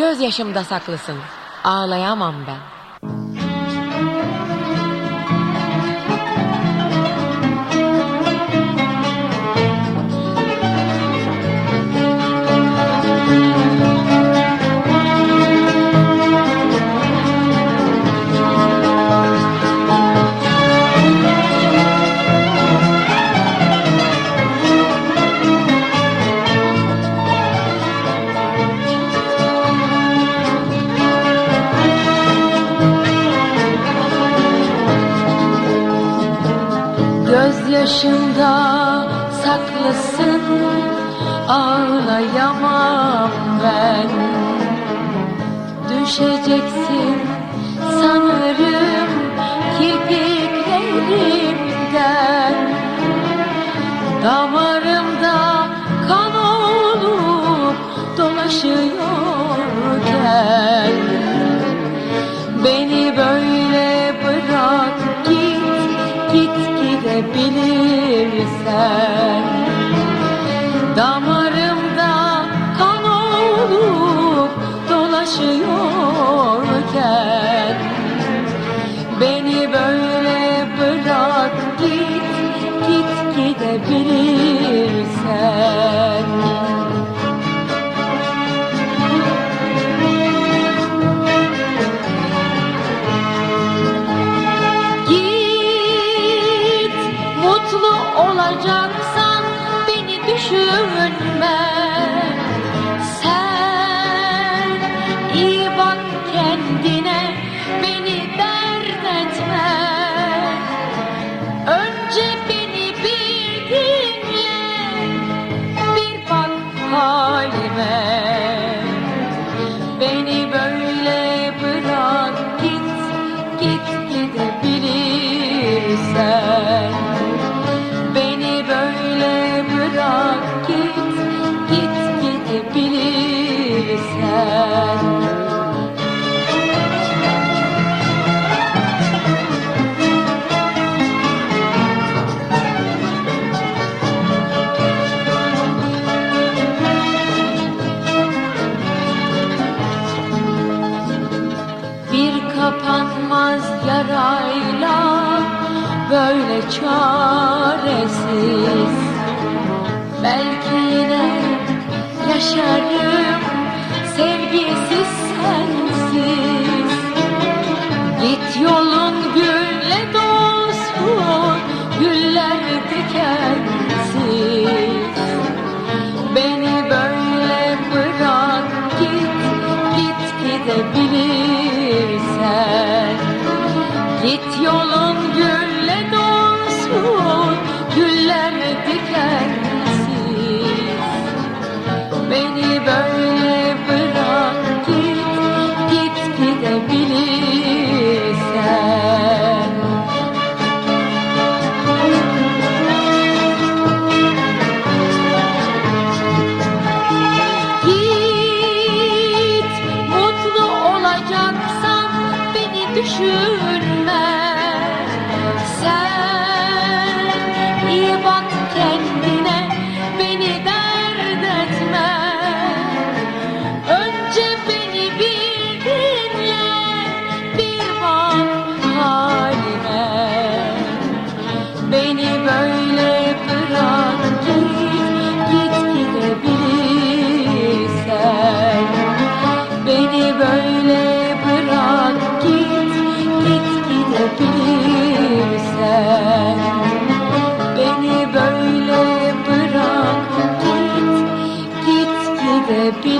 gözyaşımda saklısın. Ağlayamam ben. Gözyaşında saklısın Ağlayamam ben. Düşeceksin gidebilirsen Damarımda kan olup dolaşıyorken Beni böyle bırak git git gidebilirsen düşünme Sen iyi bak kendine beni dert etme. Önce beni bir dinle bir bak halime. Beni böyle bırak git git gidebilirsen böyle çaresiz. Belki yine yaşarım sevgisiz sensiz. Git yolun gülle dolsun güller dikensiz. Beni böyle bırak git git gidebilirsen. Git yolun gülle beni bırak git git gidebilirsen